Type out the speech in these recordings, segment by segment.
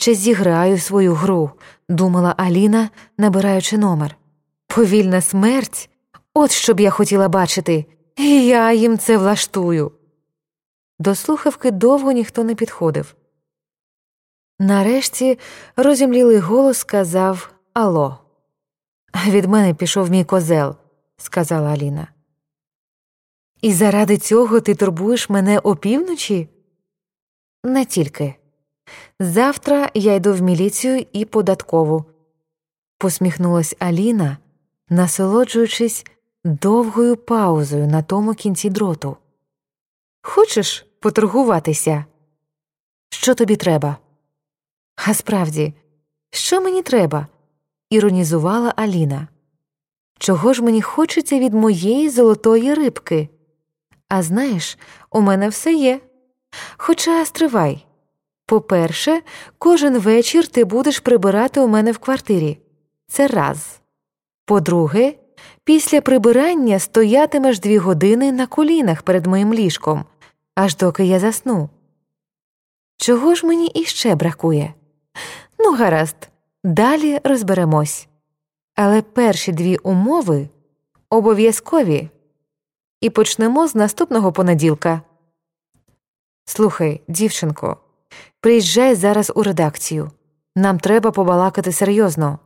ще зіграю свою гру, думала Аліна, набираючи номер. Повільна смерть? От що б я хотіла бачити, і я їм це влаштую. До слухавки довго ніхто не підходив. Нарешті розімлілий голос сказав Ало. Від мене пішов мій козел, сказала Аліна. І заради цього ти турбуєш мене опівночі? Не тільки. Завтра я йду в міліцію і податкову, посміхнулась Аліна, насолоджуючись довгою паузою на тому кінці дроту. Хочеш поторгуватися? Що тобі треба? А справді, що мені треба? іронізувала Аліна. Чого ж мені хочеться від моєї золотої рибки? А знаєш, у мене все є. Хоча стривай. По-перше, кожен вечір ти будеш прибирати у мене в квартирі. Це раз. По-друге, після прибирання стоятимеш дві години на колінах перед моїм ліжком, аж доки я засну. Чого ж мені іще бракує? Ну, гаразд, далі розберемось. Але перші дві умови обов'язкові. І почнемо з наступного понеділка. Слухай, дівчинко, приїжджай зараз у редакцію. Нам треба побалакати серйозно.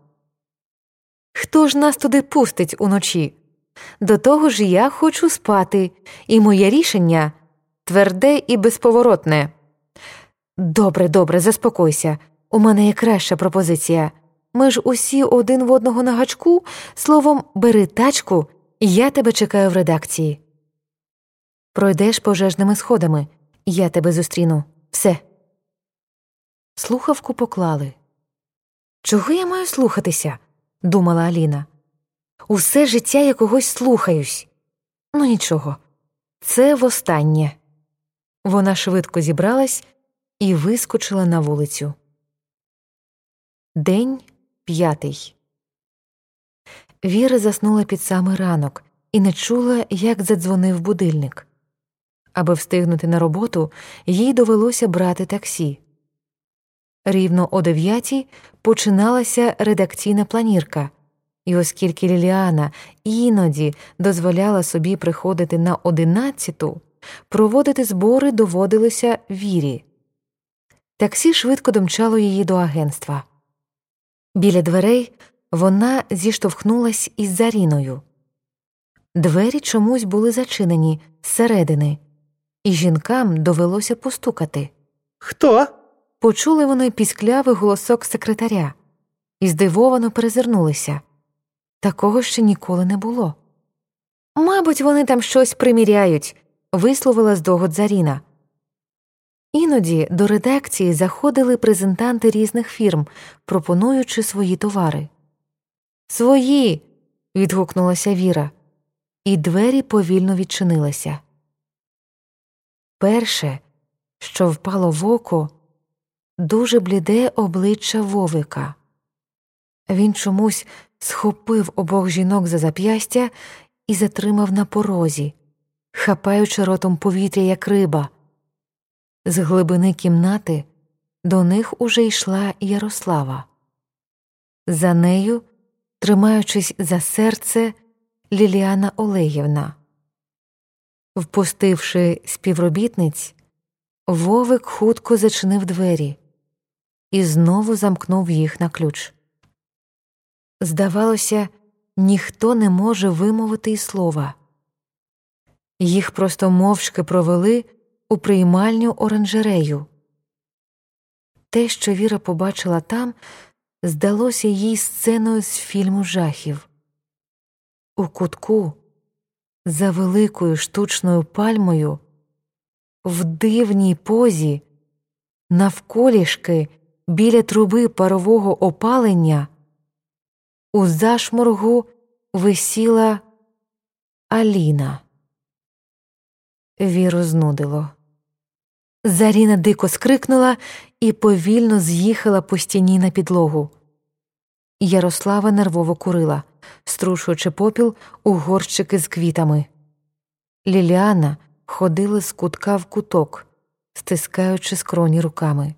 Хто ж нас туди пустить уночі? До того ж я хочу спати, і моє рішення тверде і безповоротне. Добре, добре, заспокойся. У мене є краща пропозиція. Ми ж усі один в одного на гачку, словом, бери тачку, і я тебе чекаю в редакції. Пройдеш пожежними сходами, я тебе зустріну. Все. Слухавку поклали. Чого я маю слухатися? думала Аліна. Усе життя я когось слухаюсь. Ну нічого, це востаннє. Вона швидко зібралась і вискочила на вулицю. День п'ятий. Віра заснула під самий ранок і не чула, як задзвонив будильник. Аби встигнути на роботу, їй довелося брати таксі. Рівно о дев'ятій починалася редакційна планірка, і оскільки Ліліана іноді дозволяла собі приходити на одинадцяту, проводити збори доводилося вірі. Таксі швидко домчало її до агентства. Біля дверей вона зіштовхнулась із Заріною. Двері чомусь були зачинені зсередини, і жінкам довелося постукати. Хто? Почули вони пісклявий голосок секретаря і здивовано перезирнулися. Такого ще ніколи не було. Мабуть, вони там щось приміряють, висловила здогад Заріна. Іноді до редакції заходили презентанти різних фірм, пропонуючи свої товари. Свої. відгукнулася Віра, і двері повільно відчинилися. Перше, що впало в око, дуже бліде обличчя Вовика. Він чомусь схопив обох жінок за зап'ястя і затримав на порозі, хапаючи ротом повітря, як риба. З глибини кімнати до них уже йшла Ярослава. За нею, тримаючись за серце, Ліліана Олегівна. Впустивши співробітниць, Вовик хутко зачинив двері і знову замкнув їх на ключ. Здавалося, ніхто не може вимовити й слова. Їх просто мовчки провели у приймальню оранжерею. Те, що Віра побачила там, здалося їй сценою з фільму жахів. У кутку, за великою штучною пальмою, в дивній позі, навколішки біля труби парового опалення, у зашморгу висіла Аліна. Віру знудило. Заріна дико скрикнула і повільно з'їхала по стіні на підлогу. Ярослава нервово курила, струшуючи попіл у горщики з квітами. Ліліана ходила з кутка в куток, стискаючи скроні руками.